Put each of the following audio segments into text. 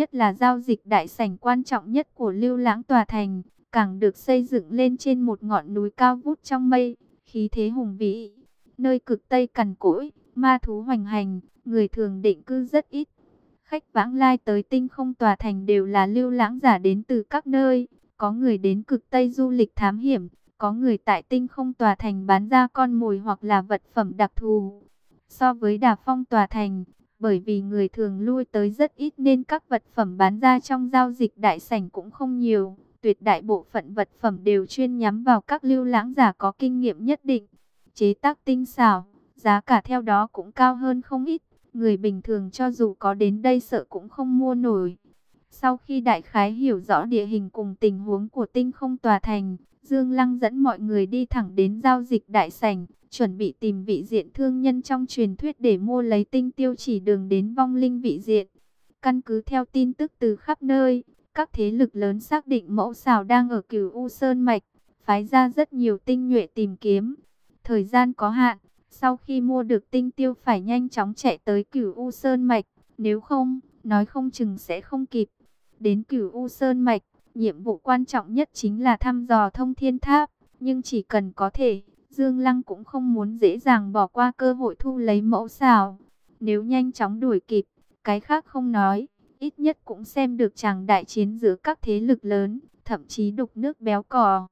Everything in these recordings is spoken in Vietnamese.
nhất là giao dịch đại sảnh quan trọng nhất của lưu lãng tòa thành, càng được xây dựng lên trên một ngọn núi cao vút trong mây, khí thế hùng vĩ. Nơi cực Tây cằn cỗi, ma thú hoành hành, người thường định cư rất ít. Khách vãng lai tới tinh không tòa thành đều là lưu lãng giả đến từ các nơi, có người đến cực Tây du lịch thám hiểm, có người tại tinh không tòa thành bán ra con mồi hoặc là vật phẩm đặc thù. So với đà phong tòa thành, bởi vì người thường lui tới rất ít nên các vật phẩm bán ra trong giao dịch đại sảnh cũng không nhiều. Tuyệt đại bộ phận vật phẩm đều chuyên nhắm vào các lưu lãng giả có kinh nghiệm nhất định. Chế tác tinh xảo, giá cả theo đó cũng cao hơn không ít. Người bình thường cho dù có đến đây sợ cũng không mua nổi. Sau khi đại khái hiểu rõ địa hình cùng tình huống của tinh không tòa thành, Dương Lăng dẫn mọi người đi thẳng đến giao dịch đại sảnh, chuẩn bị tìm vị diện thương nhân trong truyền thuyết để mua lấy tinh tiêu chỉ đường đến vong linh vị diện. Căn cứ theo tin tức từ khắp nơi, các thế lực lớn xác định mẫu xào đang ở cửu U Sơn Mạch, phái ra rất nhiều tinh nhuệ tìm kiếm. Thời gian có hạn, sau khi mua được tinh tiêu phải nhanh chóng chạy tới cửu U Sơn Mạch, nếu không, nói không chừng sẽ không kịp. Đến cửu U Sơn Mạch, nhiệm vụ quan trọng nhất chính là thăm dò thông thiên tháp, nhưng chỉ cần có thể, Dương Lăng cũng không muốn dễ dàng bỏ qua cơ hội thu lấy mẫu xào. Nếu nhanh chóng đuổi kịp, cái khác không nói, ít nhất cũng xem được chàng đại chiến giữa các thế lực lớn, thậm chí đục nước béo cò.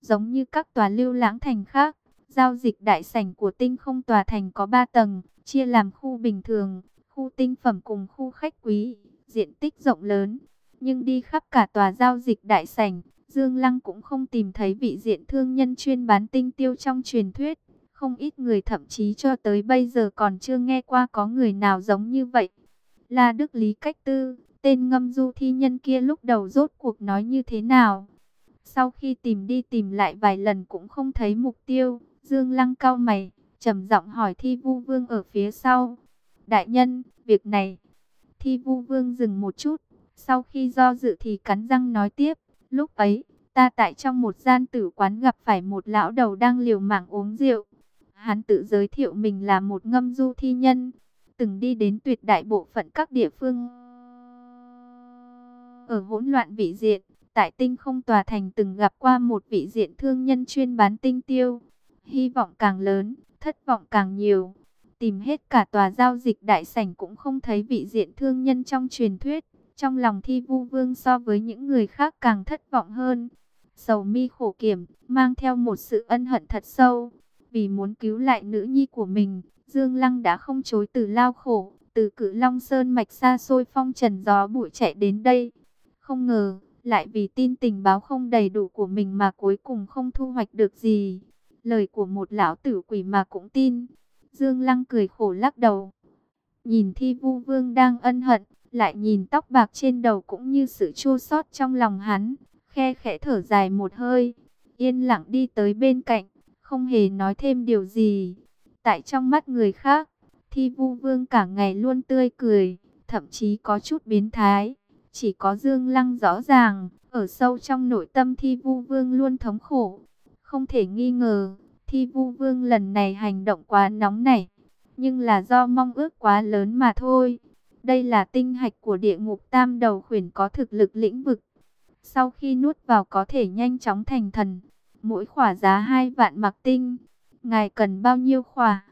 Giống như các tòa lưu lãng thành khác, giao dịch đại sảnh của tinh không tòa thành có 3 tầng, chia làm khu bình thường, khu tinh phẩm cùng khu khách quý, diện tích rộng lớn. Nhưng đi khắp cả tòa giao dịch đại sảnh, Dương Lăng cũng không tìm thấy vị diện thương nhân chuyên bán tinh tiêu trong truyền thuyết. Không ít người thậm chí cho tới bây giờ còn chưa nghe qua có người nào giống như vậy. Là Đức Lý Cách Tư, tên ngâm du thi nhân kia lúc đầu rốt cuộc nói như thế nào? Sau khi tìm đi tìm lại vài lần cũng không thấy mục tiêu, Dương Lăng cao mày, trầm giọng hỏi Thi Vu Vương ở phía sau. Đại nhân, việc này. Thi Vu Vương dừng một chút, sau khi do dự thì cắn răng nói tiếp. Lúc ấy, ta tại trong một gian tử quán gặp phải một lão đầu đang liều mạng uống rượu. Hắn tự giới thiệu mình là một ngâm du thi nhân, từng đi đến tuyệt đại bộ phận các địa phương. Ở hỗn loạn vị diện, tại tinh không tòa thành từng gặp qua một vị diện thương nhân chuyên bán tinh tiêu. Hy vọng càng lớn, thất vọng càng nhiều. Tìm hết cả tòa giao dịch đại sảnh cũng không thấy vị diện thương nhân trong truyền thuyết. Trong lòng thi vu vương so với những người khác càng thất vọng hơn. Sầu mi khổ kiểm, mang theo một sự ân hận thật sâu. Vì muốn cứu lại nữ nhi của mình, Dương Lăng đã không chối từ lao khổ, từ cử Long Sơn mạch xa xôi phong trần gió bụi chạy đến đây. Không ngờ, lại vì tin tình báo không đầy đủ của mình mà cuối cùng không thu hoạch được gì. Lời của một lão tử quỷ mà cũng tin. Dương Lăng cười khổ lắc đầu. Nhìn thi vu vương đang ân hận, lại nhìn tóc bạc trên đầu cũng như sự chua xót trong lòng hắn, khe khẽ thở dài một hơi, yên lặng đi tới bên cạnh, không hề nói thêm điều gì. Tại trong mắt người khác, Thi Vu Vương cả ngày luôn tươi cười, thậm chí có chút biến thái. Chỉ có Dương Lăng rõ ràng, ở sâu trong nội tâm Thi Vu Vương luôn thống khổ. Không thể nghi ngờ, Thi Vu Vương lần này hành động quá nóng nảy, nhưng là do mong ước quá lớn mà thôi. Đây là tinh hạch của địa ngục tam đầu khuyển có thực lực lĩnh vực. Sau khi nuốt vào có thể nhanh chóng thành thần. Mỗi khỏa giá hai vạn mặc tinh. Ngài cần bao nhiêu khỏa?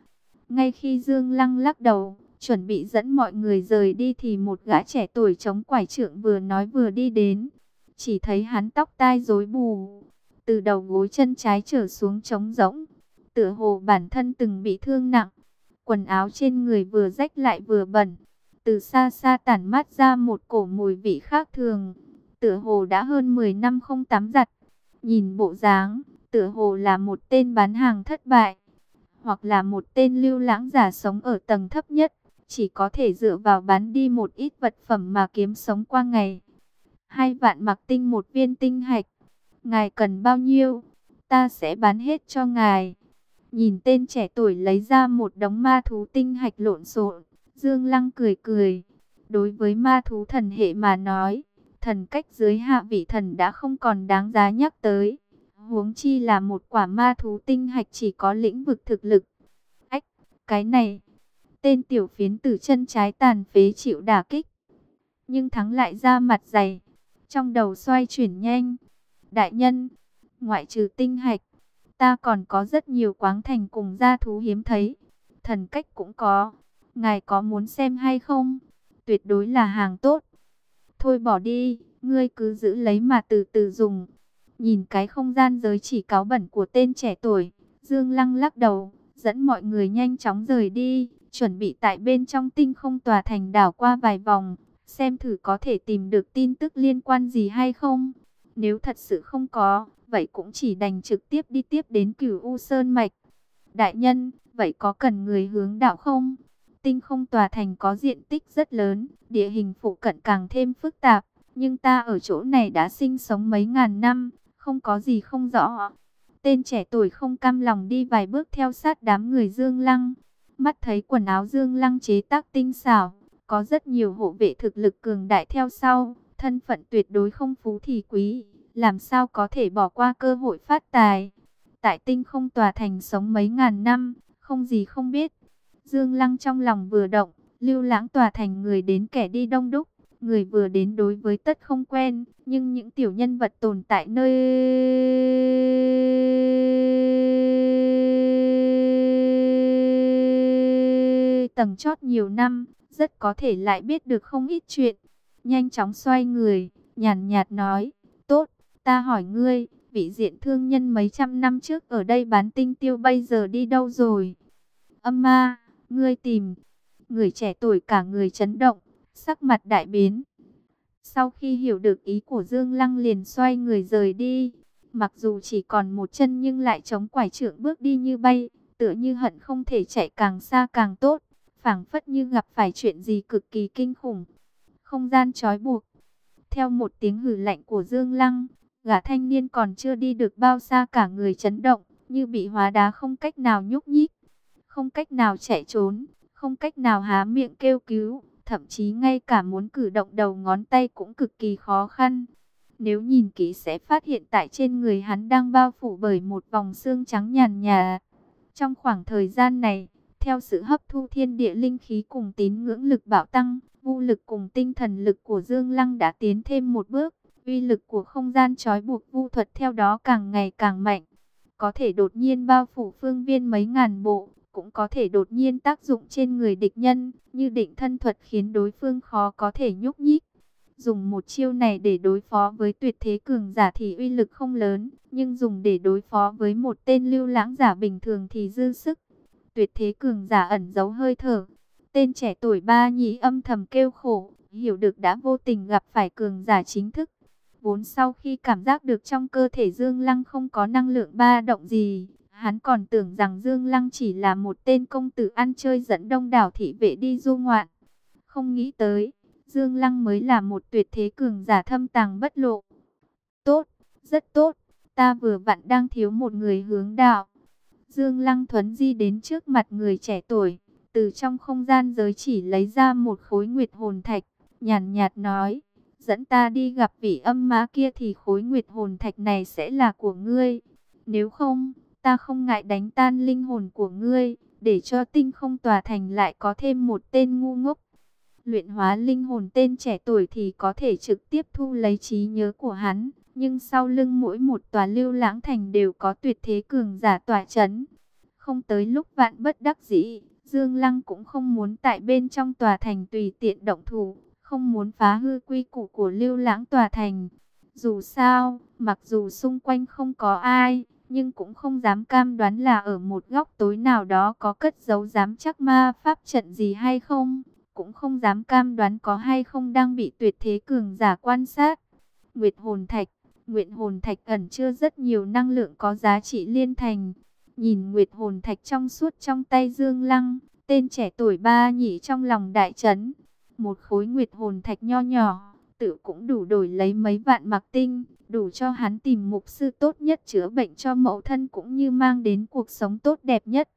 Ngay khi Dương Lăng lắc đầu, chuẩn bị dẫn mọi người rời đi thì một gã trẻ tuổi chống quải trượng vừa nói vừa đi đến. Chỉ thấy hắn tóc tai rối bù, từ đầu gối chân trái trở xuống trống rỗng. Tựa hồ bản thân từng bị thương nặng, quần áo trên người vừa rách lại vừa bẩn từ xa xa tản mát ra một cổ mùi vị khác thường. Tựa hồ đã hơn 10 năm không tắm giặt. Nhìn bộ dáng, tựa hồ là một tên bán hàng thất bại. Hoặc là một tên lưu lãng giả sống ở tầng thấp nhất. Chỉ có thể dựa vào bán đi một ít vật phẩm mà kiếm sống qua ngày. Hai vạn mặc tinh một viên tinh hạch. Ngài cần bao nhiêu? Ta sẽ bán hết cho ngài. Nhìn tên trẻ tuổi lấy ra một đống ma thú tinh hạch lộn xộn Dương Lăng cười cười. Đối với ma thú thần hệ mà nói, thần cách dưới hạ vị thần đã không còn đáng giá nhắc tới. Huống chi là một quả ma thú tinh hạch chỉ có lĩnh vực thực lực. Ách, cái này, tên tiểu phiến tử chân trái tàn phế chịu đả kích. nhưng thắng lại ra mặt dày. Trong đầu xoay chuyển nhanh. Đại nhân, ngoại trừ tinh hạch, ta còn có rất nhiều quáng thành cùng gia thú hiếm thấy. Thần cách cũng có. Ngài có muốn xem hay không? Tuyệt đối là hàng tốt. Thôi bỏ đi, ngươi cứ giữ lấy mà từ từ dùng. Nhìn cái không gian giới chỉ cáo bẩn của tên trẻ tuổi, Dương Lăng lắc đầu, dẫn mọi người nhanh chóng rời đi, chuẩn bị tại bên trong tinh không tòa thành đảo qua vài vòng, xem thử có thể tìm được tin tức liên quan gì hay không. Nếu thật sự không có, vậy cũng chỉ đành trực tiếp đi tiếp đến cửu U Sơn Mạch. Đại nhân, vậy có cần người hướng đạo không? Tinh không tòa thành có diện tích rất lớn, địa hình phụ cận càng thêm phức tạp, nhưng ta ở chỗ này đã sinh sống mấy ngàn năm, không có gì không rõ. Tên trẻ tuổi không cam lòng đi vài bước theo sát đám người Dương Lăng. Mắt thấy quần áo Dương Lăng chế tác tinh xảo, có rất nhiều hộ vệ thực lực cường đại theo sau, thân phận tuyệt đối không phú thì quý, làm sao có thể bỏ qua cơ hội phát tài. Tại tinh không tòa thành sống mấy ngàn năm, không gì không biết. Dương Lăng trong lòng vừa động, lưu lãng tòa thành người đến kẻ đi đông đúc, người vừa đến đối với tất không quen, nhưng những tiểu nhân vật tồn tại nơi tầng chót nhiều năm, rất có thể lại biết được không ít chuyện. Nhanh chóng xoay người, nhàn nhạt nói, tốt, ta hỏi ngươi, vị diện thương nhân mấy trăm năm trước ở đây bán tinh tiêu bây giờ đi đâu rồi? Âm ma, ngươi tìm, người trẻ tuổi cả người chấn động, sắc mặt đại biến. Sau khi hiểu được ý của Dương Lăng liền xoay người rời đi, mặc dù chỉ còn một chân nhưng lại chống quải trưởng bước đi như bay, tựa như hận không thể chạy càng xa càng tốt phảng phất như gặp phải chuyện gì cực kỳ kinh khủng. Không gian trói buộc. Theo một tiếng hử lạnh của Dương Lăng, gã thanh niên còn chưa đi được bao xa cả người chấn động, như bị hóa đá không cách nào nhúc nhích, không cách nào chạy trốn, không cách nào há miệng kêu cứu, thậm chí ngay cả muốn cử động đầu ngón tay cũng cực kỳ khó khăn. Nếu nhìn kỹ sẽ phát hiện tại trên người hắn đang bao phủ bởi một vòng xương trắng nhàn nhà. Trong khoảng thời gian này, theo sự hấp thu thiên địa linh khí cùng tín ngưỡng lực bảo tăng, vô lực cùng tinh thần lực của Dương Lăng đã tiến thêm một bước. Uy lực của không gian trói buộc vu thuật theo đó càng ngày càng mạnh. Có thể đột nhiên bao phủ phương viên mấy ngàn bộ, cũng có thể đột nhiên tác dụng trên người địch nhân, như định thân thuật khiến đối phương khó có thể nhúc nhích. Dùng một chiêu này để đối phó với tuyệt thế cường giả thì uy lực không lớn, nhưng dùng để đối phó với một tên lưu lãng giả bình thường thì dư sức tuyệt thế cường giả ẩn giấu hơi thở. Tên trẻ tuổi ba nhĩ âm thầm kêu khổ, hiểu được đã vô tình gặp phải cường giả chính thức. Vốn sau khi cảm giác được trong cơ thể Dương Lăng không có năng lượng ba động gì, hắn còn tưởng rằng Dương Lăng chỉ là một tên công tử ăn chơi dẫn đông đảo thị vệ đi du ngoạn. Không nghĩ tới, Dương Lăng mới là một tuyệt thế cường giả thâm tàng bất lộ. Tốt, rất tốt, ta vừa vặn đang thiếu một người hướng đạo. Dương Lăng Thuấn di đến trước mặt người trẻ tuổi, từ trong không gian giới chỉ lấy ra một khối nguyệt hồn thạch, nhàn nhạt nói, dẫn ta đi gặp vị âm má kia thì khối nguyệt hồn thạch này sẽ là của ngươi. Nếu không, ta không ngại đánh tan linh hồn của ngươi, để cho tinh không tòa thành lại có thêm một tên ngu ngốc. Luyện hóa linh hồn tên trẻ tuổi thì có thể trực tiếp thu lấy trí nhớ của hắn, nhưng sau lưng mỗi một tòa lưu lãng thành đều có tuyệt thế cường giả tòa chấn. Không tới lúc vạn bất đắc dĩ, Dương Lăng cũng không muốn tại bên trong tòa thành tùy tiện động thủ, không muốn phá hư quy củ của lưu lãng tòa thành. Dù sao, mặc dù xung quanh không có ai, nhưng cũng không dám cam đoán là ở một góc tối nào đó có cất giấu dám chắc ma pháp trận gì hay không, cũng không dám cam đoán có hay không đang bị tuyệt thế cường giả quan sát. Nguyệt hồn thạch Nguyện hồn thạch ẩn chưa rất nhiều năng lượng có giá trị liên thành. Nhìn Nguyệt hồn thạch trong suốt trong tay Dương Lăng, tên trẻ tuổi ba nhị trong lòng đại trấn. Một khối Nguyệt hồn thạch nho nhỏ, tự cũng đủ đổi lấy mấy vạn mặc tinh, đủ cho hắn tìm mục sư tốt nhất chữa bệnh cho mẫu thân cũng như mang đến cuộc sống tốt đẹp nhất.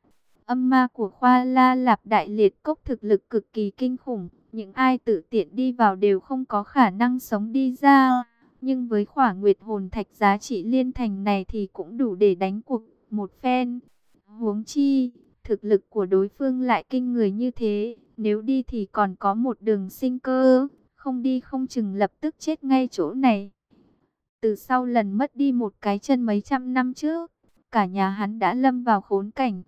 Âm ma của Khoa La Lạp Đại Liệt Cốc thực lực cực kỳ kinh khủng, những ai tự tiện đi vào đều không có khả năng sống đi ra. Nhưng với khỏa nguyệt hồn thạch giá trị liên thành này thì cũng đủ để đánh cuộc một phen. Huống chi, thực lực của đối phương lại kinh người như thế, nếu đi thì còn có một đường sinh cơ, không đi không chừng lập tức chết ngay chỗ này. Từ sau lần mất đi một cái chân mấy trăm năm trước, cả nhà hắn đã lâm vào khốn cảnh.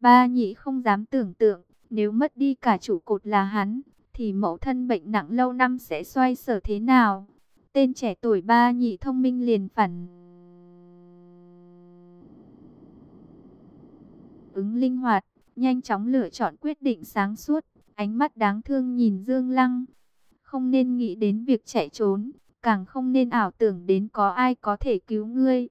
Ba nhị không dám tưởng tượng, nếu mất đi cả chủ cột là hắn, thì mẫu thân bệnh nặng lâu năm sẽ xoay sở thế nào? Tên trẻ tuổi ba nhị thông minh liền phản. Ứng linh hoạt, nhanh chóng lựa chọn quyết định sáng suốt, ánh mắt đáng thương nhìn Dương Lăng. Không nên nghĩ đến việc chạy trốn, càng không nên ảo tưởng đến có ai có thể cứu ngươi.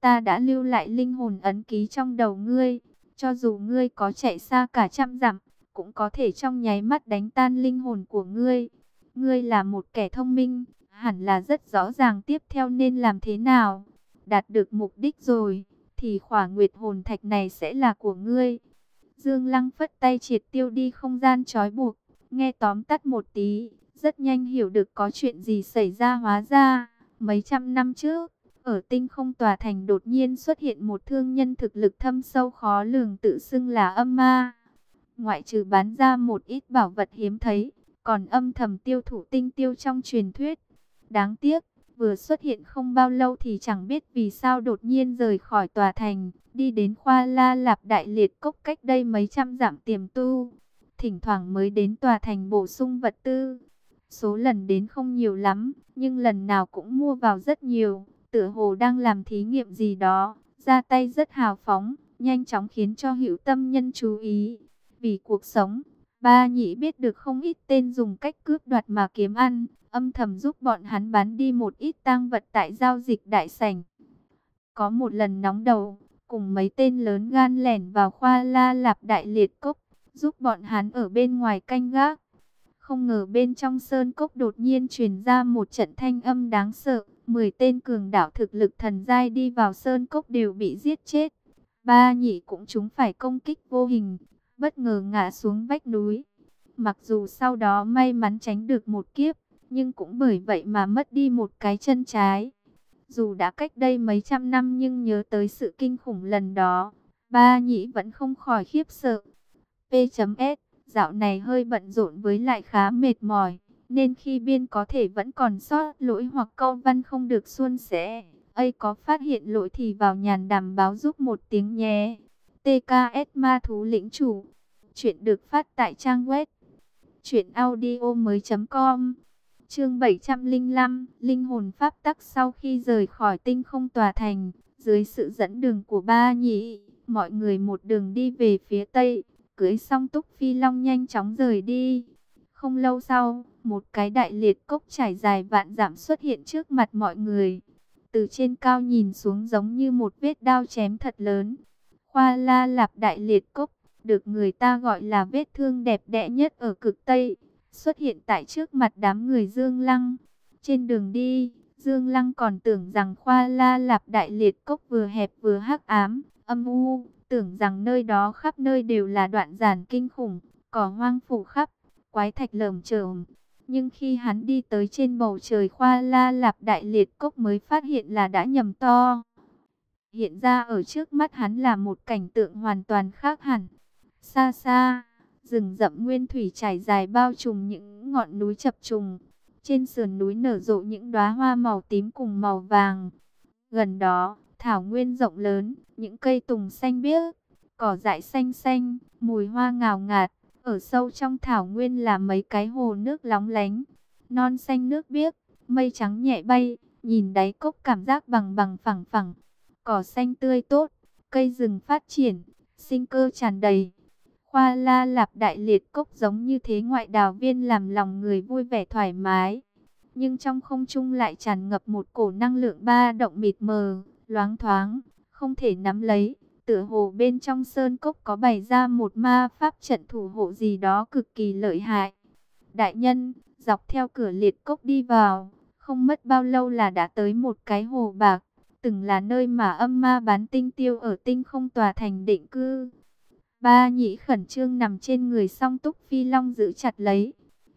Ta đã lưu lại linh hồn ấn ký trong đầu ngươi, cho dù ngươi có chạy xa cả trăm dặm, cũng có thể trong nháy mắt đánh tan linh hồn của ngươi. Ngươi là một kẻ thông minh, hẳn là rất rõ ràng tiếp theo nên làm thế nào. Đạt được mục đích rồi, thì khỏa nguyệt hồn thạch này sẽ là của ngươi. Dương Lăng phất tay triệt tiêu đi không gian trói buộc, nghe tóm tắt một tí, rất nhanh hiểu được có chuyện gì xảy ra hóa ra. Mấy trăm năm trước, ở tinh không tòa thành đột nhiên xuất hiện một thương nhân thực lực thâm sâu khó lường tự xưng là âm ma. Ngoại trừ bán ra một ít bảo vật hiếm thấy, còn âm thầm tiêu thụ tinh tiêu trong truyền thuyết. Đáng tiếc, vừa xuất hiện không bao lâu thì chẳng biết vì sao đột nhiên rời khỏi tòa thành, đi đến khoa la lạp đại liệt cốc cách đây mấy trăm dặm tiềm tu. Thỉnh thoảng mới đến tòa thành bổ sung vật tư. Số lần đến không nhiều lắm, nhưng lần nào cũng mua vào rất nhiều, tựa hồ đang làm thí nghiệm gì đó, ra tay rất hào phóng, nhanh chóng khiến cho hữu tâm nhân chú ý. Vì cuộc sống, ba nhị biết được không ít tên dùng cách cướp đoạt mà kiếm ăn, âm thầm giúp bọn hắn bán đi một ít tang vật tại giao dịch đại sảnh. Có một lần nóng đầu, cùng mấy tên lớn gan lẻn vào khoa la lạp đại liệt cốc, giúp bọn hắn ở bên ngoài canh gác. Không ngờ bên trong sơn cốc đột nhiên truyền ra một trận thanh âm đáng sợ, 10 tên cường đảo thực lực thần giai đi vào sơn cốc đều bị giết chết. Ba nhị cũng chúng phải công kích vô hình, bất ngờ ngã xuống vách núi. Mặc dù sau đó may mắn tránh được một kiếp, nhưng cũng bởi vậy mà mất đi một cái chân trái. Dù đã cách đây mấy trăm năm nhưng nhớ tới sự kinh khủng lần đó, ba nhĩ vẫn không khỏi khiếp sợ. P.S. Dạo này hơi bận rộn với lại khá mệt mỏi, nên khi biên có thể vẫn còn sót lỗi hoặc câu văn không được suôn sẻ. ấy có phát hiện lỗi thì vào nhàn đàm báo giúp một tiếng nhé. TKS Ma Thú Lĩnh Chủ Chuyện được phát tại trang web Chuyện audio mới.com Chương 705, Linh hồn pháp tắc sau khi rời khỏi tinh không tòa thành, dưới sự dẫn đường của ba nhị, mọi người một đường đi về phía tây, cưới xong túc phi long nhanh chóng rời đi. Không lâu sau, một cái đại liệt cốc trải dài vạn giảm xuất hiện trước mặt mọi người. Từ trên cao nhìn xuống giống như một vết đao chém thật lớn. Khoa la lạp đại liệt cốc, được người ta gọi là vết thương đẹp đẽ nhất ở cực Tây xuất hiện tại trước mặt đám người Dương Lăng. Trên đường đi, Dương Lăng còn tưởng rằng khoa la lạp đại liệt cốc vừa hẹp vừa hắc ám, âm u, tưởng rằng nơi đó khắp nơi đều là đoạn giản kinh khủng, cỏ hoang phủ khắp, quái thạch lởm chởm. Nhưng khi hắn đi tới trên bầu trời khoa la lạp đại liệt cốc mới phát hiện là đã nhầm to. Hiện ra ở trước mắt hắn là một cảnh tượng hoàn toàn khác hẳn. Xa xa Rừng rậm nguyên thủy trải dài bao trùm những ngọn núi chập trùng. Trên sườn núi nở rộ những đóa hoa màu tím cùng màu vàng. Gần đó, thảo nguyên rộng lớn, những cây tùng xanh biếc, cỏ dại xanh xanh, mùi hoa ngào ngạt. Ở sâu trong thảo nguyên là mấy cái hồ nước lóng lánh, non xanh nước biếc, mây trắng nhẹ bay, nhìn đáy cốc cảm giác bằng bằng phẳng phẳng. Cỏ xanh tươi tốt, cây rừng phát triển, sinh cơ tràn đầy. Khoa la lạp đại liệt cốc giống như thế ngoại đào viên làm lòng người vui vẻ thoải mái. Nhưng trong không trung lại tràn ngập một cổ năng lượng ba động mịt mờ, loáng thoáng, không thể nắm lấy. Tựa hồ bên trong sơn cốc có bày ra một ma pháp trận thủ hộ gì đó cực kỳ lợi hại. Đại nhân, dọc theo cửa liệt cốc đi vào, không mất bao lâu là đã tới một cái hồ bạc, từng là nơi mà âm ma bán tinh tiêu ở tinh không tòa thành định cư. Ba nhị khẩn trương nằm trên người song túc phi long giữ chặt lấy.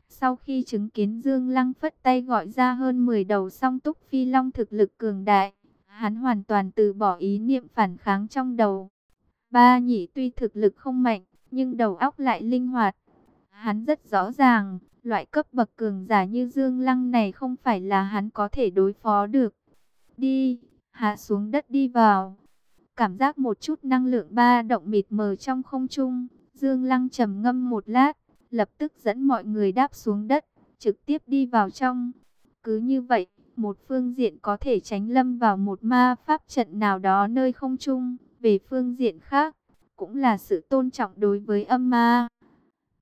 Sau khi chứng kiến Dương Lăng phất tay gọi ra hơn 10 đầu song túc phi long thực lực cường đại, hắn hoàn toàn từ bỏ ý niệm phản kháng trong đầu. Ba nhị tuy thực lực không mạnh, nhưng đầu óc lại linh hoạt. Hắn rất rõ ràng, Loại cấp bậc cường giả như Dương Lăng này không phải là hắn có thể đối phó được. Đi, hạ xuống đất đi vào. Cảm giác một chút năng lượng ba động mịt mờ trong không trung. Dương Lăng trầm ngâm một lát, lập tức dẫn mọi người đáp xuống đất, trực tiếp đi vào trong. Cứ như vậy, một phương diện có thể tránh lâm vào một ma pháp trận nào đó nơi không trung. Về phương diện khác, cũng là sự tôn trọng đối với âm ma.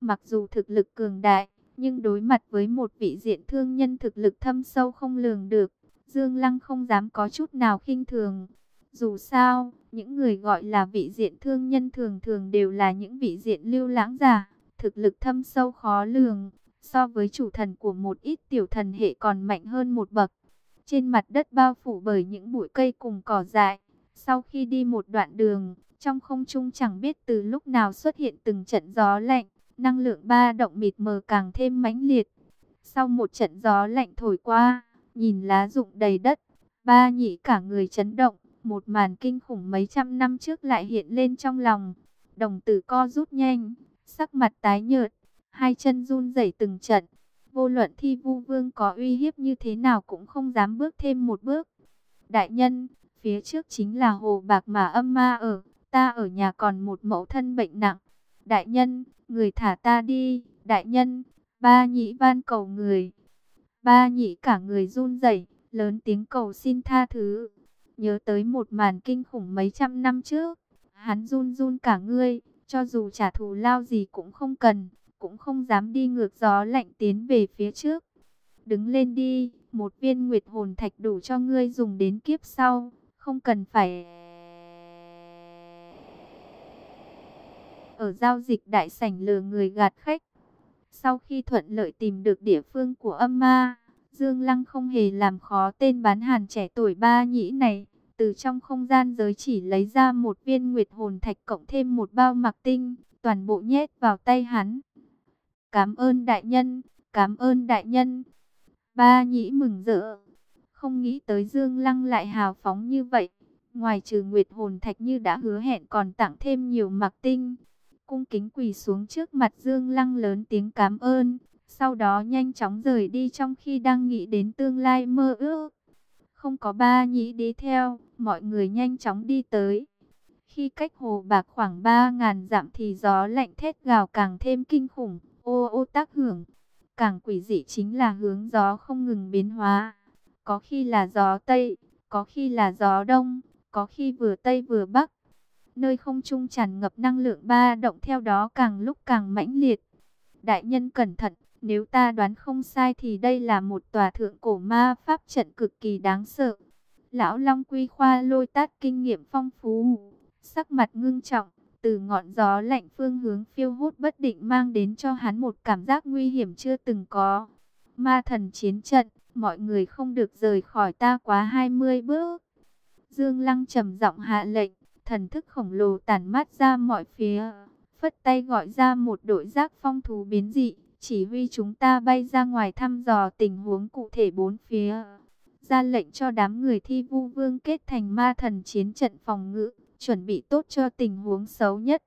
Mặc dù thực lực cường đại, nhưng đối mặt với một vị diện thương nhân thực lực thâm sâu không lường được, Dương Lăng không dám có chút nào khinh thường. Dù sao, những người gọi là vị diện thương nhân thường thường đều là những vị diện lưu lãng giả, thực lực thâm sâu khó lường, so với chủ thần của một ít tiểu thần hệ còn mạnh hơn một bậc. Trên mặt đất bao phủ bởi những bụi cây cùng cỏ dại, sau khi đi một đoạn đường, trong không trung chẳng biết từ lúc nào xuất hiện từng trận gió lạnh, năng lượng ba động mịt mờ càng thêm mãnh liệt. Sau một trận gió lạnh thổi qua, nhìn lá rụng đầy đất, ba nhị cả người chấn động, một màn kinh khủng mấy trăm năm trước lại hiện lên trong lòng. Đồng tử co rút nhanh, sắc mặt tái nhợt, hai chân run rẩy từng trận. Vô luận thi vu vương có uy hiếp như thế nào cũng không dám bước thêm một bước. Đại nhân, phía trước chính là hồ bạc mà âm ma ở, ta ở nhà còn một mẫu thân bệnh nặng. Đại nhân, người thả ta đi, đại nhân, ba nhị van cầu người. Ba nhị cả người run rẩy, lớn tiếng cầu xin tha thứ. Nhớ tới một màn kinh khủng mấy trăm năm trước, hắn run run cả người, cho dù trả thù lao gì cũng không cần, cũng không dám đi ngược gió lạnh tiến về phía trước. Đứng lên đi, một viên nguyệt hồn thạch đủ cho ngươi dùng đến kiếp sau, không cần phải... Ở giao dịch đại sảnh lừa người gạt khách. Sau khi thuận lợi tìm được địa phương của âm ma, Dương Lăng không hề làm khó tên bán hàn trẻ tuổi ba nhĩ này. Từ trong không gian giới chỉ lấy ra một viên nguyệt hồn thạch cộng thêm một bao mặc tinh, toàn bộ nhét vào tay hắn. Cảm ơn đại nhân, cảm ơn đại nhân. Ba nhĩ mừng rỡ. Không nghĩ tới Dương Lăng lại hào phóng như vậy. Ngoài trừ nguyệt hồn thạch như đã hứa hẹn còn tặng thêm nhiều mặc tinh. Cung kính quỳ xuống trước mặt Dương Lăng lớn tiếng cảm ơn. Sau đó nhanh chóng rời đi trong khi đang nghĩ đến tương lai mơ ước. Không có ba nhĩ đi theo, mọi người nhanh chóng đi tới. Khi cách hồ bạc khoảng 3.000 dặm thì gió lạnh thét gào càng thêm kinh khủng, ô ô tác hưởng. Càng quỷ dị chính là hướng gió không ngừng biến hóa. Có khi là gió Tây, có khi là gió Đông, có khi vừa Tây vừa Bắc. Nơi không trung tràn ngập năng lượng ba động theo đó càng lúc càng mãnh liệt. Đại nhân cẩn thận, nếu ta đoán không sai thì đây là một tòa thượng cổ ma pháp trận cực kỳ đáng sợ. Lão Long Quy Khoa lôi tát kinh nghiệm phong phú, sắc mặt ngưng trọng, từ ngọn gió lạnh phương hướng phiêu hút bất định mang đến cho hắn một cảm giác nguy hiểm chưa từng có. Ma thần chiến trận, mọi người không được rời khỏi ta quá 20 bước. Dương Lăng trầm giọng hạ lệnh, thần thức khổng lồ tản mát ra mọi phía, phất tay gọi ra một đội giác phong thú biến dị, chỉ huy chúng ta bay ra ngoài thăm dò tình huống cụ thể bốn phía. Ra lệnh cho đám người thi vu vương kết thành ma thần chiến trận phòng ngự, chuẩn bị tốt cho tình huống xấu nhất.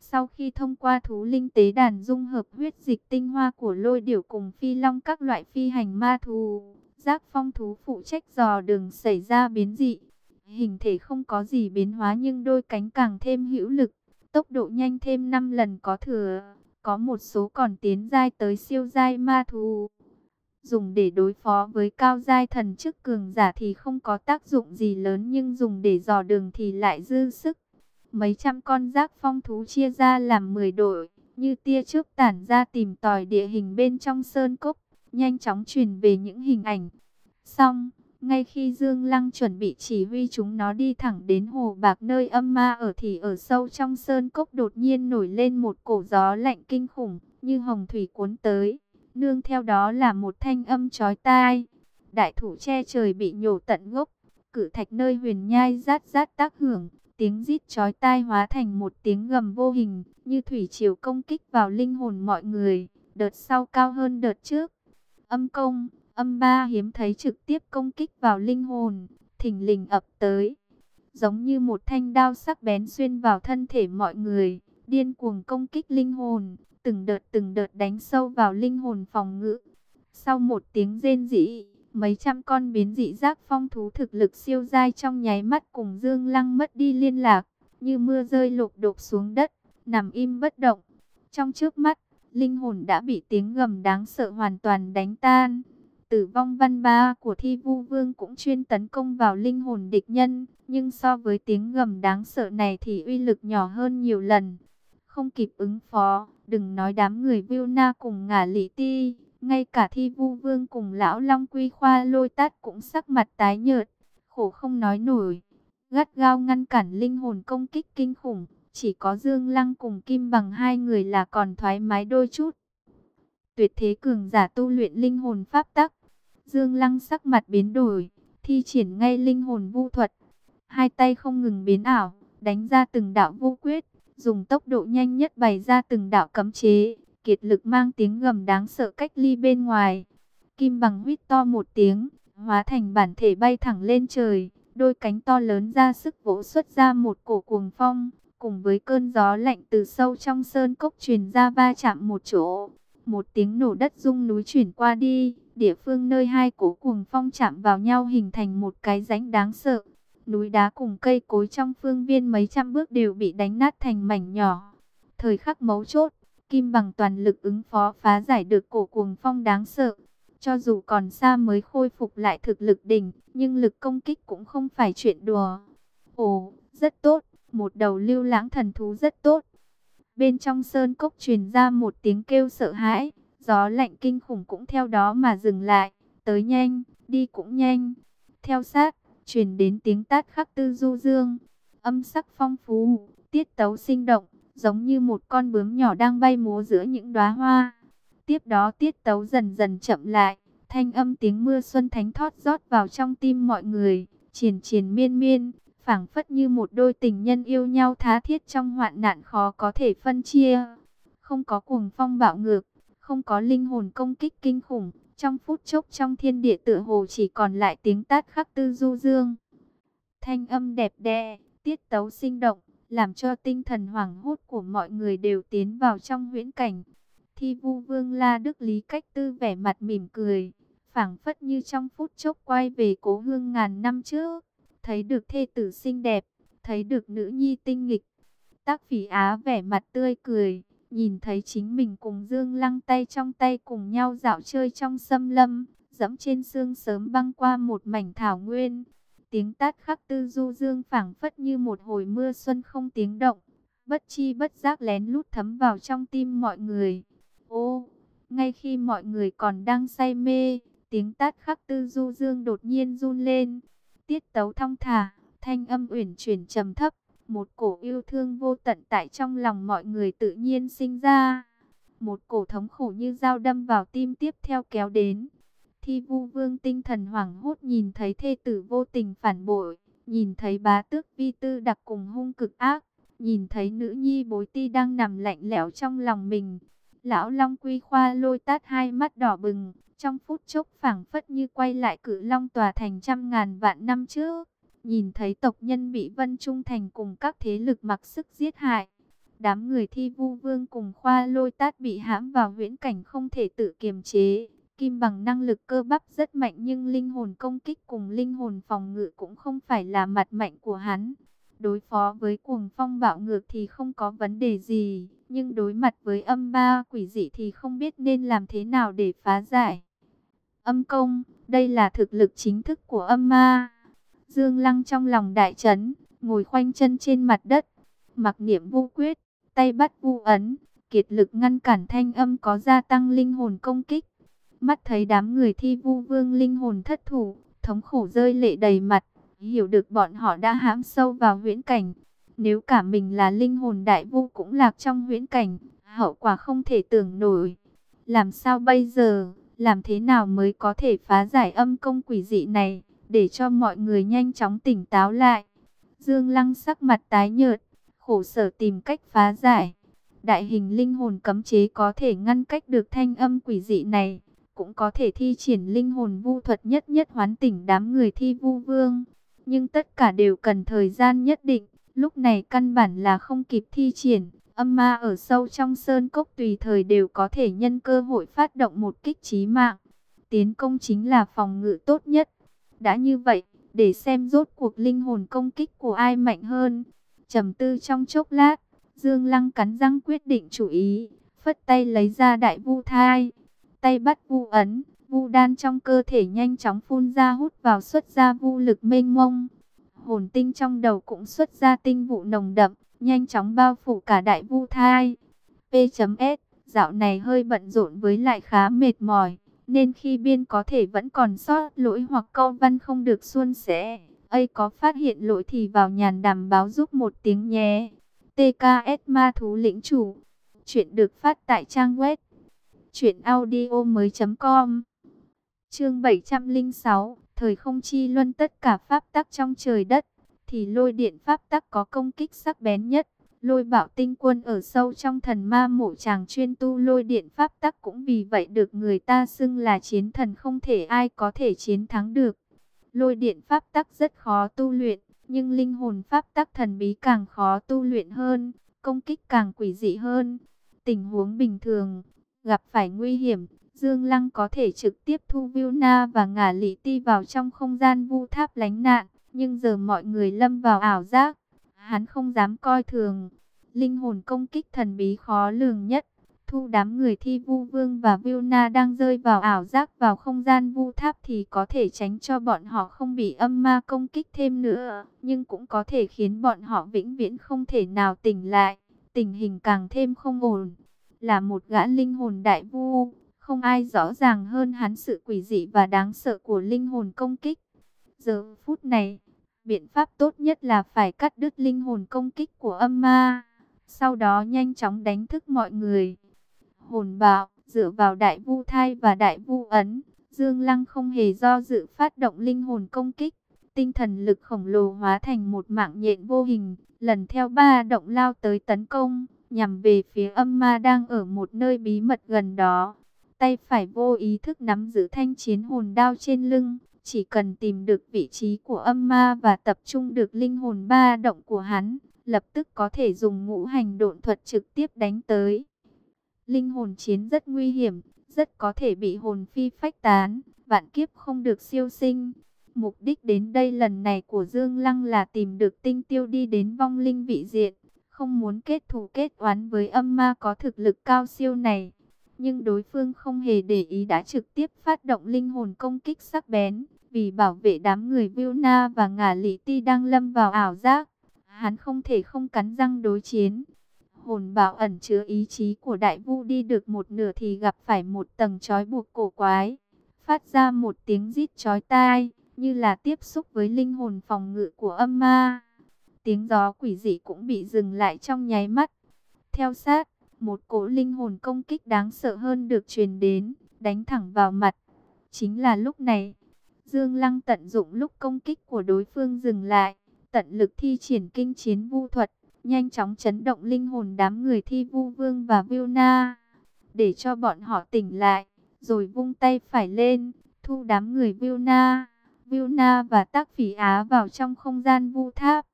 Sau khi thông qua thú linh tế đàn dung hợp huyết dịch tinh hoa của lôi điểu cùng phi long các loại phi hành ma thú, giác phong thú phụ trách dò đường xảy ra biến dị. Hình thể không có gì biến hóa nhưng đôi cánh càng thêm hữu lực, tốc độ nhanh thêm 5 lần có thừa, có một số còn tiến giai tới siêu giai ma thú. Dùng để đối phó với cao giai thần chức cường giả thì không có tác dụng gì lớn nhưng dùng để dò đường thì lại dư sức. Mấy trăm con giác phong thú chia ra làm 10 đội, như tia chớp tản ra tìm tòi địa hình bên trong sơn cốc, nhanh chóng truyền về những hình ảnh. Xong, ngay khi Dương Lăng chuẩn bị chỉ huy chúng nó đi thẳng đến hồ bạc nơi âm ma ở thì ở sâu trong sơn cốc đột nhiên nổi lên một cổ gió lạnh kinh khủng, như hồng thủy cuốn tới. Nương theo đó là một thanh âm chói tai. Đại thủ che trời bị nhổ tận gốc, cử thạch nơi huyền nhai rát rát tác hưởng. Tiếng rít chói tai hóa thành một tiếng gầm vô hình, như thủy triều công kích vào linh hồn mọi người, đợt sau cao hơn đợt trước. Âm công, âm ba hiếm thấy trực tiếp công kích vào linh hồn, thình lình ập tới. Giống như một thanh đao sắc bén xuyên vào thân thể mọi người, điên cuồng công kích linh hồn, từng đợt từng đợt đánh sâu vào linh hồn phòng ngự. Sau một tiếng rên rỉ, mấy trăm con biến dị giác phong thú thực lực siêu dai trong nháy mắt cùng Dương Lăng mất đi liên lạc, như mưa rơi lục đột xuống đất, nằm im bất động. Trong trước mắt, linh hồn đã bị tiếng gầm đáng sợ hoàn toàn đánh tan. Tử vong văn ba của thi vu vương cũng chuyên tấn công vào linh hồn địch nhân, nhưng so với tiếng gầm đáng sợ này thì uy lực nhỏ hơn nhiều lần. Không kịp ứng phó, đừng nói đám người Vilna cùng ngả lý ti, ngay cả thi vu vương cùng lão long quy khoa lôi tát cũng sắc mặt tái nhợt, khổ không nói nổi. Gắt gao ngăn cản linh hồn công kích kinh khủng, chỉ có Dương Lăng cùng Kim bằng hai người là còn thoải mái đôi chút. Tuyệt thế cường giả tu luyện linh hồn pháp tắc. Dương Lăng sắc mặt biến đổi, thi triển ngay linh hồn vu thuật. Hai tay không ngừng biến ảo, đánh ra từng đạo vô quyết, dùng tốc độ nhanh nhất bày ra từng đạo cấm chế, kiệt lực mang tiếng gầm đáng sợ cách ly bên ngoài. Kim bằng huýt to một tiếng, hóa thành bản thể bay thẳng lên trời, đôi cánh to lớn ra sức vỗ xuất ra một cổ cuồng phong, cùng với cơn gió lạnh từ sâu trong sơn cốc truyền ra va chạm một chỗ. Một tiếng nổ đất rung núi chuyển qua đi, địa phương nơi hai cổ cuồng phong chạm vào nhau hình thành một cái rãnh đáng sợ. Núi đá cùng cây cối trong phương viên mấy trăm bước đều bị đánh nát thành mảnh nhỏ. Thời khắc mấu chốt, Kim bằng toàn lực ứng phó phá giải được cổ cuồng phong đáng sợ. Cho dù còn xa mới khôi phục lại thực lực đỉnh, nhưng lực công kích cũng không phải chuyện đùa. Ồ, rất tốt, một đầu lưu lãng thần thú rất tốt. Bên trong sơn cốc truyền ra một tiếng kêu sợ hãi, gió lạnh kinh khủng cũng theo đó mà dừng lại, tới nhanh, đi cũng nhanh. Theo sát, truyền đến tiếng tát khắc tư du dương, âm sắc phong phú, tiết tấu sinh động, giống như một con bướm nhỏ đang bay múa giữa những đóa hoa. Tiếp đó tiết tấu dần dần chậm lại, thanh âm tiếng mưa xuân thánh thót rót vào trong tim mọi người, triền triền miên miên, phảng phất như một đôi tình nhân yêu nhau thá thiết trong hoạn nạn khó có thể phân chia. Không có cuồng phong bạo ngược, không có linh hồn công kích kinh khủng, trong phút chốc trong thiên địa tựa hồ chỉ còn lại tiếng tát khắc tư du dương. Thanh âm đẹp đẽ, tiết tấu sinh động, làm cho tinh thần hoảng hốt của mọi người đều tiến vào trong huyễn cảnh. Thi vu vương la đức lý cách tư vẻ mặt mỉm cười, phảng phất như trong phút chốc quay về cố hương ngàn năm trước, thấy được thê tử xinh đẹp, thấy được nữ nhi tinh nghịch. Tác phỉ á vẻ mặt tươi cười, nhìn thấy chính mình cùng Dương Lăng tay trong tay cùng nhau dạo chơi trong sâm lâm, dẫm trên xương sớm băng qua một mảnh thảo nguyên. Tiếng tát khắc tư du dương phảng phất như một hồi mưa xuân không tiếng động, bất chi bất giác lén lút thấm vào trong tim mọi người. Ô, ngay khi mọi người còn đang say mê, tiếng tát khắc tư du dương đột nhiên run lên. Tiết tấu thong thả, thanh âm uyển chuyển trầm thấp, một cổ yêu thương vô tận tại trong lòng mọi người tự nhiên sinh ra. Một cổ thống khổ như dao đâm vào tim tiếp theo kéo đến. Thi vu vương tinh thần hoảng hốt nhìn thấy thê tử vô tình phản bội, nhìn thấy bá tước vi tư đặc cùng hung cực ác, nhìn thấy nữ nhi bối ti đang nằm lạnh lẽo trong lòng mình. Lão Long Quy Khoa lôi tát hai mắt đỏ bừng, trong phút chốc phảng phất như quay lại cử Long tòa thành trăm ngàn vạn năm trước. Nhìn thấy tộc nhân bị Vân Trung Thành cùng các thế lực mặc sức giết hại. Đám người thi vu vương cùng khoa lôi tát bị hãm vào viễn cảnh không thể tự kiềm chế. Kim bằng năng lực cơ bắp rất mạnh nhưng linh hồn công kích cùng linh hồn phòng ngự cũng không phải là mặt mạnh của hắn. Đối phó với cuồng phong bạo ngược thì không có vấn đề gì, nhưng đối mặt với âm ba quỷ dị thì không biết nên làm thế nào để phá giải. Âm công, đây là thực lực chính thức của âm ma. Dương Lăng trong lòng đại chấn, ngồi khoanh chân trên mặt đất, mặc niệm vô quyết, tay bắt vu ấn, kiệt lực ngăn cản thanh âm có gia tăng linh hồn công kích. Mắt thấy đám người thi vu vương linh hồn thất thủ, thống khổ rơi lệ đầy mặt, hiểu được bọn họ đã hãm sâu vào huyễn cảnh. Nếu cả mình là linh hồn đại vu cũng lạc trong huyễn cảnh, hậu quả không thể tưởng nổi. Làm sao bây giờ, làm thế nào mới có thể phá giải âm công quỷ dị này, để cho mọi người nhanh chóng tỉnh táo lại. Dương Lăng sắc mặt tái nhợt, khổ sở tìm cách phá giải. Đại hình linh hồn cấm chế có thể ngăn cách được thanh âm quỷ dị này cũng có thể thi triển linh hồn vu thuật nhất nhất hoán tỉnh đám người thi vu vương. Nhưng tất cả đều cần thời gian nhất định, lúc này căn bản là không kịp thi triển, Âm ma ở sâu trong sơn cốc tùy thời đều có thể nhân cơ hội phát động một kích trí mạng. Tiến công chính là phòng ngự tốt nhất. Đã như vậy, để xem rốt cuộc linh hồn công kích của ai mạnh hơn. trầm tư trong chốc lát, Dương Lăng cắn răng quyết định chủ ý, phất tay lấy ra đại vu thai. Tay bắt vu ấn, vu đan trong cơ thể nhanh chóng phun ra hút vào xuất ra vu lực mênh mông. Hồn tinh trong đầu cũng xuất ra tinh vụ nồng đậm, nhanh chóng bao phủ cả đại vu thai. P.S. Dạo này hơi bận rộn với lại khá mệt mỏi, nên khi biên có thể vẫn còn sót lỗi hoặc câu văn không được suôn sẻ. ấy có phát hiện lỗi thì vào nhàn đàm báo giúp một tiếng nhé. TKS Ma Thú Lĩnh Chủ Chuyện được phát tại trang web Chuyện audio mới.com Chương 706 Thời không chi luân tất cả pháp tắc trong trời đất thì lôi điện pháp tắc có công kích sắc bén nhất. Lôi bảo tinh quân ở sâu trong thần ma mộ chàng chuyên tu lôi điện pháp tắc cũng vì vậy được người ta xưng là chiến thần không thể ai có thể chiến thắng được. Lôi điện pháp tắc rất khó tu luyện, nhưng linh hồn pháp tắc thần bí càng khó tu luyện hơn, công kích càng quỷ dị hơn. Tình huống bình thường, gặp phải nguy hiểm, Dương Lăng có thể trực tiếp thu Na và ngả lý ti vào trong không gian vu tháp lánh nạn. Nhưng giờ mọi người lâm vào ảo giác, hắn không dám coi thường. Linh hồn công kích thần bí khó lường nhất. Thu đám người thi vu vương và Na đang rơi vào ảo giác vào không gian vu tháp thì có thể tránh cho bọn họ không bị âm ma công kích thêm nữa. Nhưng cũng có thể khiến bọn họ vĩnh viễn không thể nào tỉnh lại. Tình hình càng thêm không ổn. Là một gã linh hồn đại vu, không ai rõ ràng hơn hắn sự quỷ dị và đáng sợ của linh hồn công kích. Giờ phút này, biện pháp tốt nhất là phải cắt đứt linh hồn công kích của âm ma. Sau đó nhanh chóng đánh thức mọi người. Hồn bạo, dựa vào đại vu thai và đại vu ấn. Dương Lăng không hề do dự phát động linh hồn công kích. Tinh thần lực khổng lồ hóa thành một mạng nhện vô hình, lần theo ba động lao tới tấn công, nhằm về phía âm ma đang ở một nơi bí mật gần đó. Tay phải vô ý thức nắm giữ thanh chiến hồn đao trên lưng, chỉ cần tìm được vị trí của âm ma và tập trung được linh hồn ba động của hắn, lập tức có thể dùng ngũ hành độn thuật trực tiếp đánh tới. Linh hồn chiến rất nguy hiểm, rất có thể bị hồn phi phách tán, vạn kiếp không được siêu sinh. Mục đích đến đây lần này của Dương Lăng là tìm được tinh tiêu đi đến vong linh vị diện, không muốn kết thù kết oán với âm ma có thực lực cao siêu này. Nhưng đối phương không hề để ý đã trực tiếp phát động linh hồn công kích sắc bén, vì bảo vệ đám người Vilna và ngả lý ti đang lâm vào ảo giác. Hắn không thể không cắn răng đối chiến. Hồn bảo ẩn chứa ý chí của đại vu đi được một nửa thì gặp phải một tầng trói buộc cổ quái. Phát ra một tiếng rít chói tai, như là tiếp xúc với linh hồn phòng ngự của âm ma. Tiếng gió quỷ dị cũng bị dừng lại trong nháy mắt. Theo sát, một cỗ linh hồn công kích đáng sợ hơn được truyền đến, đánh thẳng vào mặt. Chính là lúc này, Dương Lăng tận dụng lúc công kích của đối phương dừng lại, tận lực thi triển kinh chiến vu thuật, nhanh chóng chấn động linh hồn đám người thi vu vương và viu na, để cho bọn họ tỉnh lại, rồi vung tay phải lên, thu đám người viu na, viu na và tác phỉ á vào trong không gian vu tháp,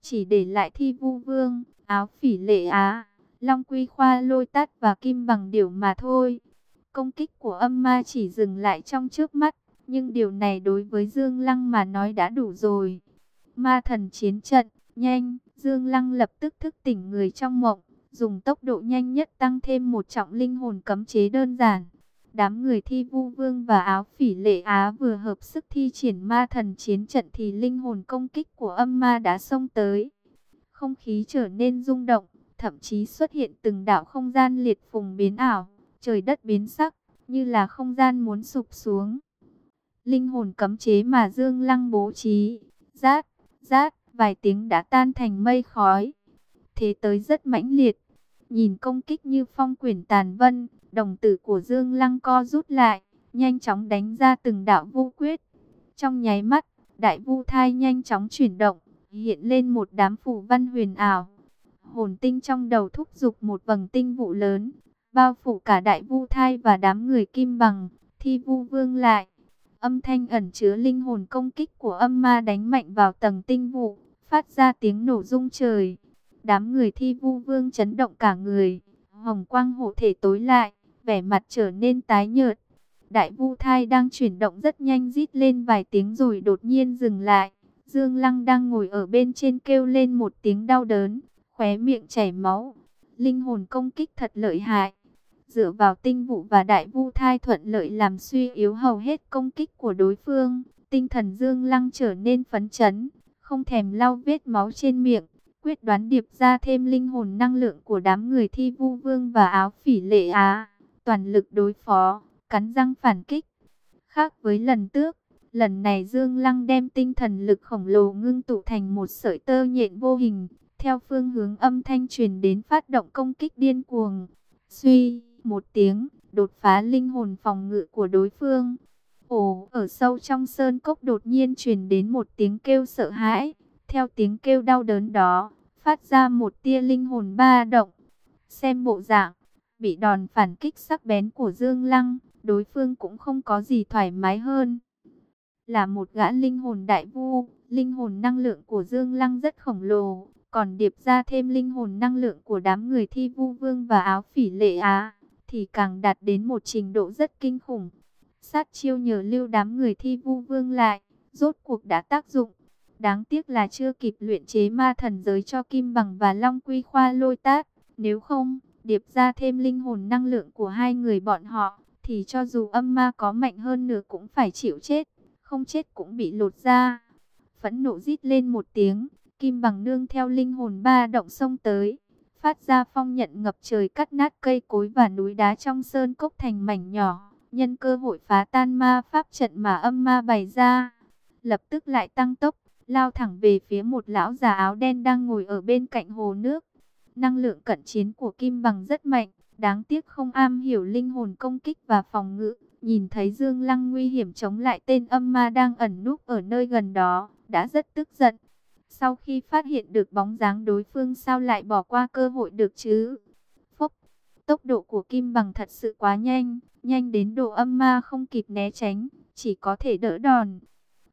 chỉ để lại thi vu vương, áo phỉ lệ á, long quy khoa lôi tát và kim bằng điểu mà thôi. Công kích của âm ma chỉ dừng lại trong trước mắt, nhưng điều này đối với Dương Lăng mà nói đã đủ rồi. Ma thần chiến trận, nhanh, Dương Lăng lập tức thức tỉnh người trong mộng, dùng tốc độ nhanh nhất tăng thêm một trọng linh hồn cấm chế đơn giản. Đám người thi vu vương và áo phỉ lệ Á vừa hợp sức thi triển ma thần chiến trận thì linh hồn công kích của âm ma đã xông tới. Không khí trở nên rung động, thậm chí xuất hiện từng đảo không gian liệt phùng biến ảo, trời đất biến sắc, như là không gian muốn sụp xuống linh hồn cấm chế mà Dương Lăng bố trí. Rát, rát, vài tiếng đã tan thành mây khói. Thế tới rất mãnh liệt. Nhìn công kích như phong quyển tàn vân, đồng tử của Dương Lăng co rút lại, nhanh chóng đánh ra từng đạo vô quyết. Trong nháy mắt, đại vu thai nhanh chóng chuyển động, hiện lên một đám phủ văn huyền ảo. Hồn tinh trong đầu thúc giục một vầng tinh vụ lớn, bao phủ cả đại vu thai và đám người kim bằng, thi vu vương lại. Âm thanh ẩn chứa linh hồn công kích của âm ma đánh mạnh vào tầng tinh vụ, phát ra tiếng nổ rung trời. Đám người thi vu vương chấn động cả người. Hồng quang hộ thể tối lại, vẻ mặt trở nên tái nhợt. Đại vu thai đang chuyển động rất nhanh rít lên vài tiếng rồi đột nhiên dừng lại. Dương Lăng đang ngồi ở bên trên kêu lên một tiếng đau đớn, khóe miệng chảy máu. Linh hồn công kích thật lợi hại. Dựa vào tinh vụ và đại vu thai thuận lợi làm suy yếu hầu hết công kích của đối phương. Tinh thần Dương Lăng trở nên phấn chấn, không thèm lau vết máu trên miệng. Quyết đoán điệp ra thêm linh hồn năng lượng của đám người thi vu vương và áo phỉ lệ á. Toàn lực đối phó, cắn răng phản kích. Khác với lần trước, lần này Dương Lăng đem tinh thần lực khổng lồ ngưng tụ thành một sợi tơ nhện vô hình. Theo phương hướng âm thanh truyền đến phát động công kích điên cuồng. Suy, một tiếng, đột phá linh hồn phòng ngự của đối phương. Ồ, ở sâu trong sơn cốc đột nhiên truyền đến một tiếng kêu sợ hãi. Theo tiếng kêu đau đớn đó, phát ra một tia linh hồn ba động. Xem bộ dạng, bị đòn phản kích sắc bén của Dương Lăng, đối phương cũng không có gì thoải mái hơn. Là một gã linh hồn đại vu, linh hồn năng lượng của Dương Lăng rất khổng lồ, còn điệp ra thêm linh hồn năng lượng của đám người thi vu vương và áo phỉ lệ á, thì càng đạt đến một trình độ rất kinh khủng. Sát chiêu nhờ lưu đám người thi vu vương lại, rốt cuộc đã tác dụng. Đáng tiếc là chưa kịp luyện chế ma thần giới cho Kim Bằng và Long Quy Khoa lôi tát. Nếu không, điệp ra thêm linh hồn năng lượng của hai người bọn họ, thì cho dù âm ma có mạnh hơn nữa cũng phải chịu chết. Không chết cũng bị lột ra. Phẫn nộ rít lên một tiếng, Kim Bằng nương theo linh hồn ba động sông tới. Phát ra phong nhận ngập trời cắt nát cây cối và núi đá trong sơn cốc thành mảnh nhỏ. Nhân cơ hội phá tan ma pháp trận mà âm ma bày ra. Lập tức lại tăng tốc lao thẳng về phía một lão già áo đen đang ngồi ở bên cạnh hồ nước. Năng lượng cận chiến của Kim Bằng rất mạnh, đáng tiếc không am hiểu linh hồn công kích và phòng ngự. Nhìn thấy Dương Lăng nguy hiểm chống lại tên âm ma đang ẩn núp ở nơi gần đó, đã rất tức giận. Sau khi phát hiện được bóng dáng đối phương sao lại bỏ qua cơ hội được chứ? Phốc, tốc độ của Kim Bằng thật sự quá nhanh, nhanh đến độ âm ma không kịp né tránh, chỉ có thể đỡ đòn.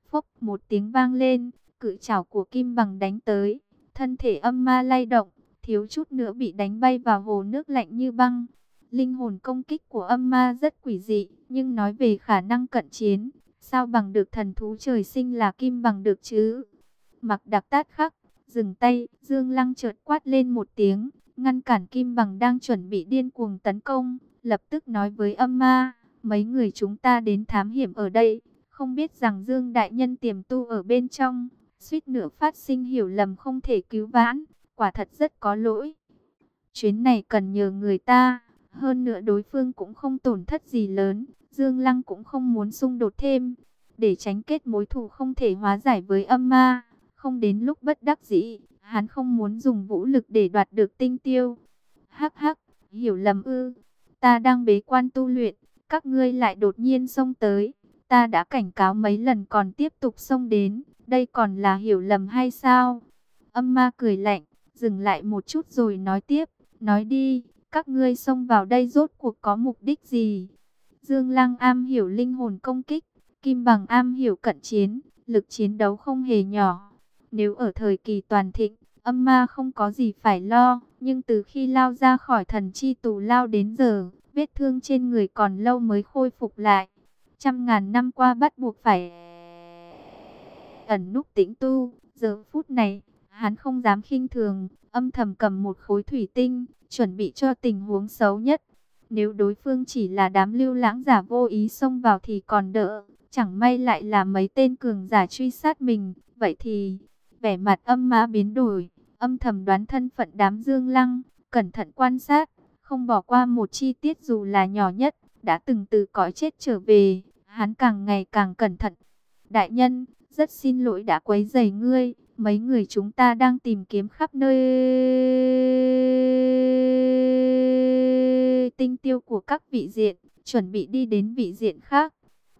Phốc một tiếng vang lên, cự chảo của Kim Bằng đánh tới, thân thể âm ma lay động, thiếu chút nữa bị đánh bay vào hồ nước lạnh như băng. Linh hồn công kích của âm ma rất quỷ dị, nhưng nói về khả năng cận chiến, sao bằng được thần thú trời sinh là Kim Bằng được chứ? Mặc đặc tát khắc, dừng tay, Dương Lăng chợt quát lên một tiếng, ngăn cản Kim Bằng đang chuẩn bị điên cuồng tấn công, lập tức nói với âm ma, mấy người chúng ta đến thám hiểm ở đây, không biết rằng Dương Đại Nhân tiềm tu ở bên trong, suýt nửa phát sinh hiểu lầm không thể cứu vãn, quả thật rất có lỗi. Chuyến này cần nhờ người ta, hơn nữa đối phương cũng không tổn thất gì lớn, Dương Lăng cũng không muốn xung đột thêm, để tránh kết mối thù không thể hóa giải với âm ma, không đến lúc bất đắc dĩ, hắn không muốn dùng vũ lực để đoạt được tinh tiêu. Hắc hắc, hiểu lầm ư, ta đang bế quan tu luyện, các ngươi lại đột nhiên xông tới, ta đã cảnh cáo mấy lần còn tiếp tục xông đến, đây còn là hiểu lầm hay sao? Âm ma cười lạnh, dừng lại một chút rồi nói tiếp, nói đi, các ngươi xông vào đây rốt cuộc có mục đích gì? Dương Lăng am hiểu linh hồn công kích, Kim Bằng am hiểu cận chiến, lực chiến đấu không hề nhỏ. Nếu ở thời kỳ toàn thịnh, âm ma không có gì phải lo, nhưng từ khi lao ra khỏi thần chi tù lao đến giờ, vết thương trên người còn lâu mới khôi phục lại. Trăm ngàn năm qua bắt buộc phải ẩn núp tĩnh tu. Giờ phút này, hắn không dám khinh thường, âm thầm cầm một khối thủy tinh, chuẩn bị cho tình huống xấu nhất. Nếu đối phương chỉ là đám lưu lãng giả vô ý xông vào thì còn đỡ, chẳng may lại là mấy tên cường giả truy sát mình, vậy thì vẻ mặt âm má biến đổi, âm thầm đoán thân phận đám dương lăng, cẩn thận quan sát, không bỏ qua một chi tiết dù là nhỏ nhất, đã từng từ cõi chết trở về, hắn càng ngày càng cẩn thận. Đại nhân, rất xin lỗi đã quấy rầy ngươi, mấy người chúng ta đang tìm kiếm khắp nơi tinh tiêu của các vị diện, chuẩn bị đi đến vị diện khác.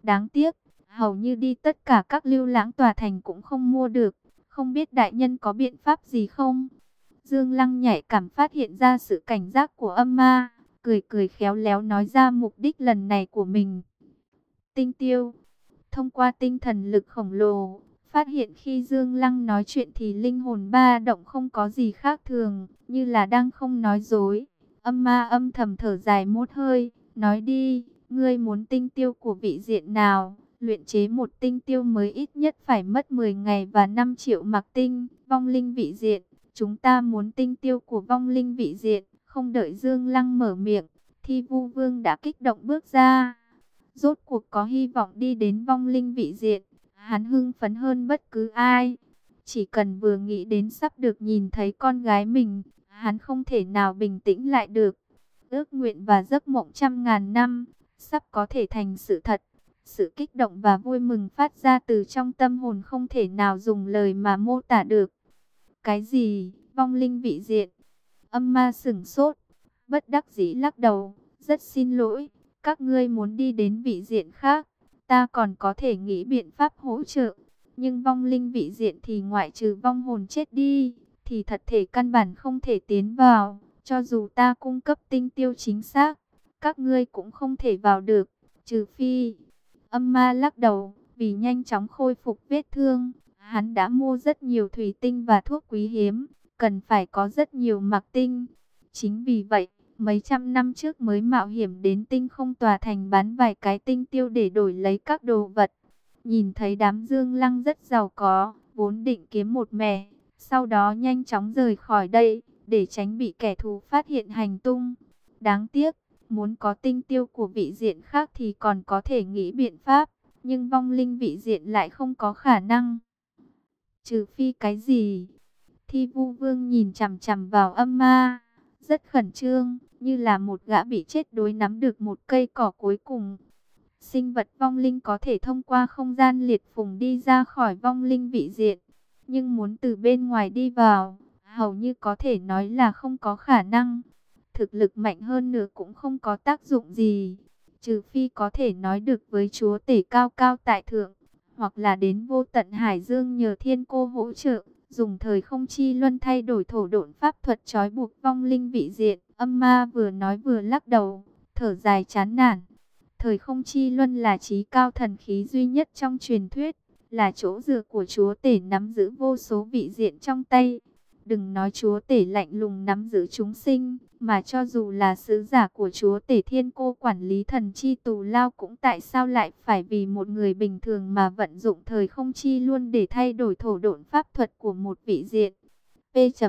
Đáng tiếc, hầu như đi tất cả các lưu lãng tòa thành cũng không mua được, không biết đại nhân có biện pháp gì không? Dương Lăng nhảy cảm phát hiện ra sự cảnh giác của âm ma, cười cười khéo léo nói ra mục đích lần này của mình. Tinh tiêu Thông qua tinh thần lực khổng lồ, Phát hiện khi Dương Lăng nói chuyện thì linh hồn ba động không có gì khác thường, như là đang không nói dối. Âm ma âm thầm thở dài một hơi, nói đi, ngươi muốn tinh tiêu của vị diện nào? Luyện chế một tinh tiêu mới ít nhất phải mất 10 ngày và 5 triệu mặc tinh, vong linh vị diện. Chúng ta muốn tinh tiêu của vong linh vị diện, không đợi Dương Lăng mở miệng, thi vu vương đã kích động bước ra. Rốt cuộc có hy vọng đi đến vong linh vị diện, hắn hưng phấn hơn bất cứ ai. Chỉ cần vừa nghĩ đến sắp được nhìn thấy con gái mình, hắn không thể nào bình tĩnh lại được. Ước nguyện và giấc mộng trăm ngàn năm, sắp có thể thành sự thật. Sự kích động và vui mừng phát ra từ trong tâm hồn không thể nào dùng lời mà mô tả được. Cái gì? Vong linh vị diện. Âm ma sửng sốt. Bất đắc dĩ lắc đầu. Rất xin lỗi. Các ngươi muốn đi đến vị diện khác. Ta còn có thể nghĩ biện pháp hỗ trợ. Nhưng vong linh vị diện thì ngoại trừ vong hồn chết đi. Thì thật thể căn bản không thể tiến vào. Cho dù ta cung cấp tinh tiêu chính xác. Các ngươi cũng không thể vào được. Trừ phi Âm ma lắc đầu, vì nhanh chóng khôi phục vết thương, hắn đã mua rất nhiều thủy tinh và thuốc quý hiếm, cần phải có rất nhiều mặc tinh. Chính vì vậy, mấy trăm năm trước mới mạo hiểm đến tinh không tòa thành bán vài cái tinh tiêu để đổi lấy các đồ vật. Nhìn thấy đám dương lăng rất giàu có, vốn định kiếm một mẻ, sau đó nhanh chóng rời khỏi đây, để tránh bị kẻ thù phát hiện hành tung. Đáng tiếc, Muốn có tinh tiêu của vị diện khác thì còn có thể nghĩ biện pháp, nhưng vong linh vị diện lại không có khả năng. Trừ phi cái gì? Thi vu vương nhìn chằm chằm vào âm ma, rất khẩn trương, như là một gã bị chết đối nắm được một cây cỏ cuối cùng. Sinh vật vong linh có thể thông qua không gian liệt phùng đi ra khỏi vong linh vị diện, nhưng muốn từ bên ngoài đi vào, hầu như có thể nói là không có khả năng thực lực mạnh hơn nữa cũng không có tác dụng gì. Trừ phi có thể nói được với chúa tể cao cao tại thượng, hoặc là đến vô tận Hải Dương nhờ thiên cô hỗ trợ, dùng thời không chi luân thay đổi thổ độn pháp thuật trói buộc vong linh vị diện. Âm ma vừa nói vừa lắc đầu, thở dài chán nản. Thời không chi luân là trí cao thần khí duy nhất trong truyền thuyết, là chỗ dựa của chúa tể nắm giữ vô số vị diện trong tay. Đừng nói chúa tể lạnh lùng nắm giữ chúng sinh, mà cho dù là sứ giả của chúa tể thiên cô quản lý thần chi tù lao cũng tại sao lại phải vì một người bình thường mà vận dụng thời không chi luôn để thay đổi thổ độn pháp thuật của một vị diện. P.S.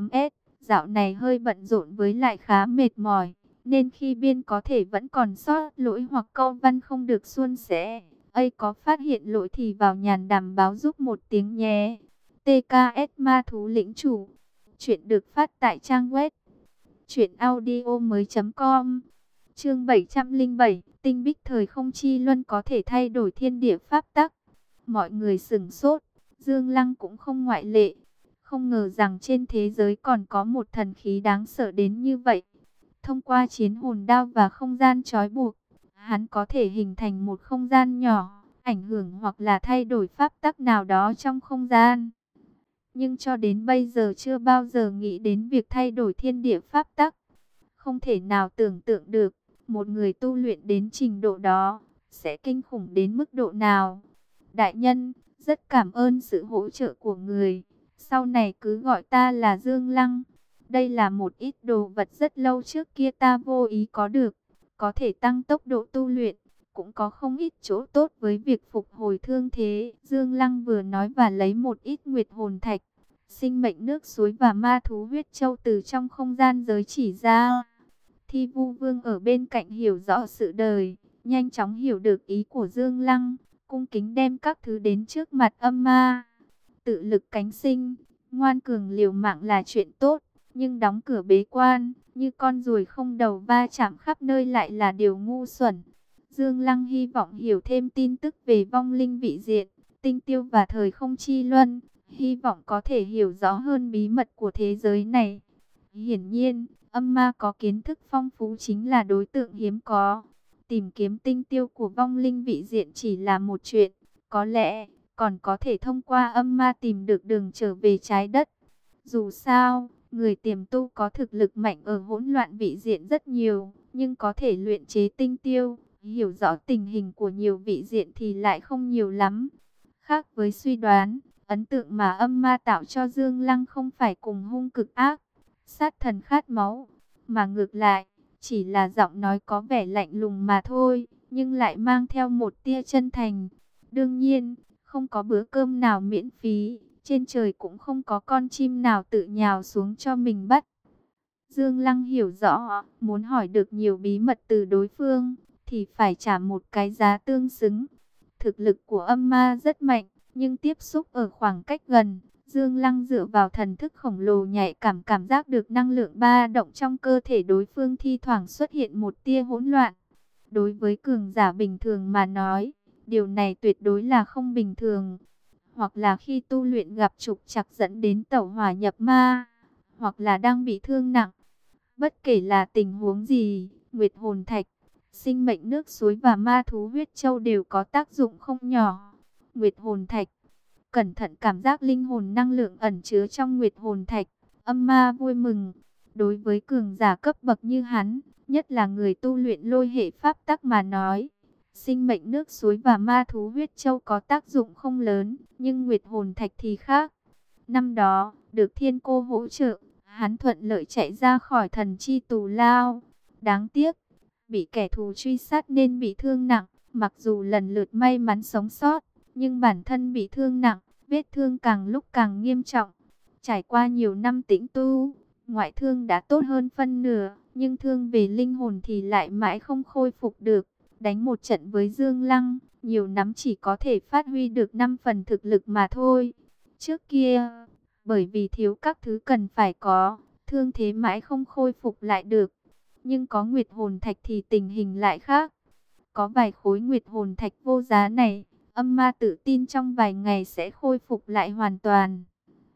Dạo này hơi bận rộn với lại khá mệt mỏi, nên khi biên có thể vẫn còn sót lỗi hoặc câu văn không được suôn sẻ. ấy có phát hiện lỗi thì vào nhàn đàm báo giúp một tiếng nhé. TKS Ma Thú Lĩnh Chủ Chuyện được phát tại trang web Chuyện audio mới com. Chương 707 Tinh bích thời không chi luân có thể thay đổi thiên địa pháp tắc. Mọi người sửng sốt, Dương Lăng cũng không ngoại lệ. Không ngờ rằng trên thế giới còn có một thần khí đáng sợ đến như vậy. Thông qua chiến hồn đao và không gian trói buộc, Hắn có thể hình thành một không gian nhỏ, Ảnh hưởng hoặc là thay đổi pháp tắc nào đó trong không gian nhưng cho đến bây giờ chưa bao giờ nghĩ đến việc thay đổi thiên địa pháp tắc. Không thể nào tưởng tượng được, một người tu luyện đến trình độ đó, sẽ kinh khủng đến mức độ nào. Đại nhân, rất cảm ơn sự hỗ trợ của người, sau này cứ gọi ta là Dương Lăng. Đây là một ít đồ vật rất lâu trước kia ta vô ý có được, có thể tăng tốc độ tu luyện, cũng có không ít chỗ tốt với việc phục hồi thương thế. Dương Lăng vừa nói và lấy một ít nguyệt hồn thạch, sinh mệnh nước suối và ma thú huyết châu từ trong không gian giới chỉ ra. Thi vu vương ở bên cạnh hiểu rõ sự đời, nhanh chóng hiểu được ý của Dương Lăng, cung kính đem các thứ đến trước mặt âm ma. Tự lực cánh sinh, ngoan cường liều mạng là chuyện tốt, nhưng đóng cửa bế quan, như con ruồi không đầu va chạm khắp nơi lại là điều ngu xuẩn. Dương Lăng hy vọng hiểu thêm tin tức về vong linh vị diện, tinh tiêu và thời không chi luân, hy vọng có thể hiểu rõ hơn bí mật của thế giới này. Hiển nhiên, âm ma có kiến thức phong phú chính là đối tượng hiếm có. Tìm kiếm tinh tiêu của vong linh vị diện chỉ là một chuyện, có lẽ còn có thể thông qua âm ma tìm được đường trở về trái đất. Dù sao, người tiềm tu có thực lực mạnh ở hỗn loạn vị diện rất nhiều, nhưng có thể luyện chế tinh tiêu, hiểu rõ tình hình của nhiều vị diện thì lại không nhiều lắm. Khác với suy đoán, Ấn tượng mà âm ma tạo cho Dương Lăng không phải cùng hung cực ác, sát thần khát máu, mà ngược lại, chỉ là giọng nói có vẻ lạnh lùng mà thôi, nhưng lại mang theo một tia chân thành. Đương nhiên, không có bữa cơm nào miễn phí, trên trời cũng không có con chim nào tự nhào xuống cho mình bắt. Dương Lăng hiểu rõ, muốn hỏi được nhiều bí mật từ đối phương, thì phải trả một cái giá tương xứng. Thực lực của âm ma rất mạnh, nhưng tiếp xúc ở khoảng cách gần, Dương Lăng dựa vào thần thức khổng lồ nhạy cảm cảm giác được năng lượng ba động trong cơ thể đối phương thi thoảng xuất hiện một tia hỗn loạn. Đối với cường giả bình thường mà nói, điều này tuyệt đối là không bình thường. Hoặc là khi tu luyện gặp trục chặt dẫn đến tẩu hỏa nhập ma, hoặc là đang bị thương nặng. Bất kể là tình huống gì, Nguyệt Hồn Thạch, sinh mệnh nước suối và ma thú huyết châu đều có tác dụng không nhỏ. Nguyệt Hồn Thạch Cẩn thận cảm giác linh hồn năng lượng ẩn chứa trong Nguyệt Hồn Thạch, âm ma vui mừng. Đối với cường giả cấp bậc như hắn, nhất là người tu luyện lôi hệ pháp tắc mà nói, sinh mệnh nước suối và ma thú huyết châu có tác dụng không lớn, nhưng Nguyệt Hồn Thạch thì khác. Năm đó, được thiên cô hỗ trợ, hắn thuận lợi chạy ra khỏi thần chi tù lao. Đáng tiếc, bị kẻ thù truy sát nên bị thương nặng, mặc dù lần lượt may mắn sống sót, nhưng bản thân bị thương nặng, vết thương càng lúc càng nghiêm trọng. Trải qua nhiều năm tĩnh tu, ngoại thương đã tốt hơn phân nửa, nhưng thương về linh hồn thì lại mãi không khôi phục được. Đánh một trận với Dương Lăng, nhiều nắm chỉ có thể phát huy được 5 phần thực lực mà thôi. Trước kia, bởi vì thiếu các thứ cần phải có, thương thế mãi không khôi phục lại được. Nhưng có nguyệt hồn thạch thì tình hình lại khác. Có vài khối nguyệt hồn thạch vô giá này, âm ma tự tin trong vài ngày sẽ khôi phục lại hoàn toàn.